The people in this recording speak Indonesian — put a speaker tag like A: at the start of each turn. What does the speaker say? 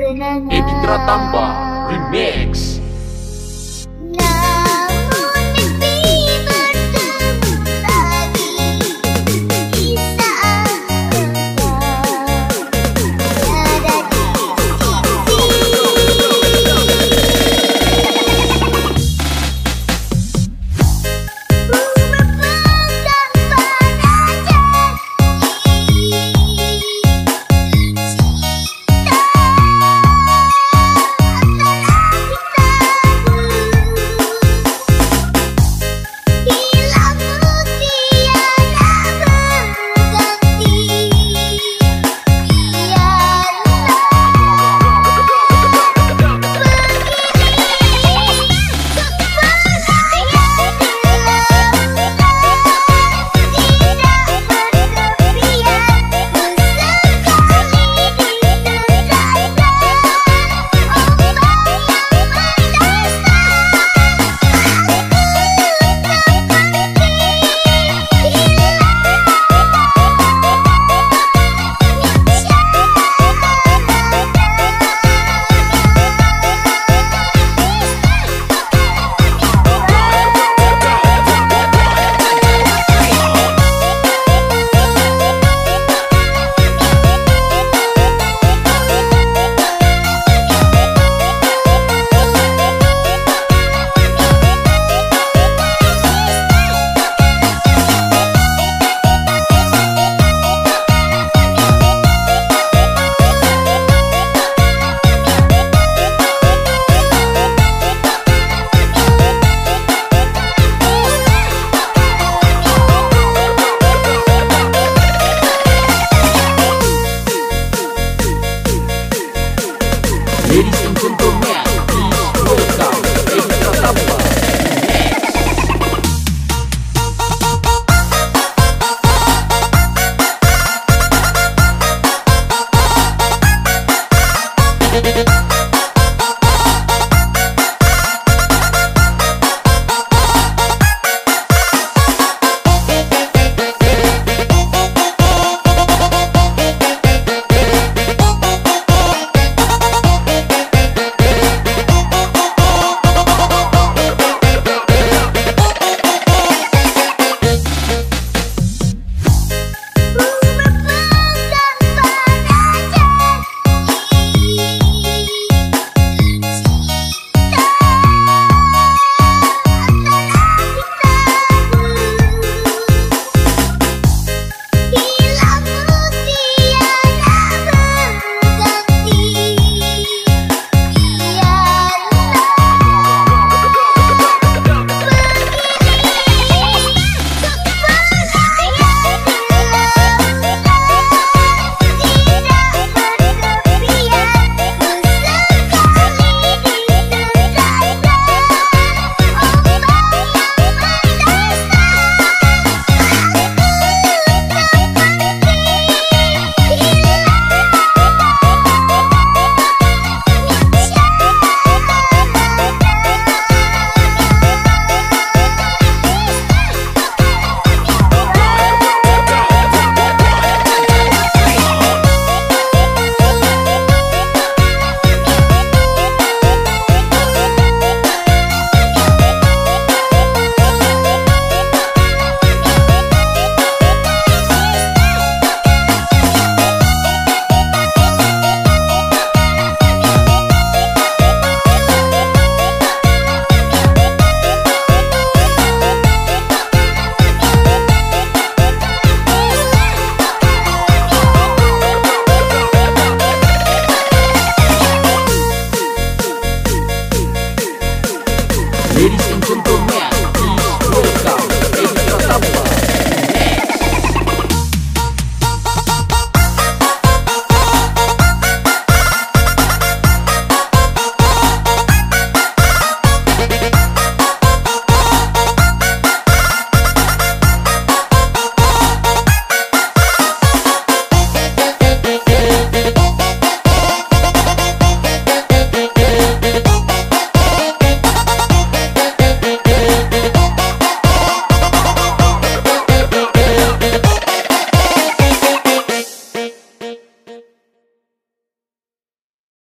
A: Kenangan Ikra Tambah Remix.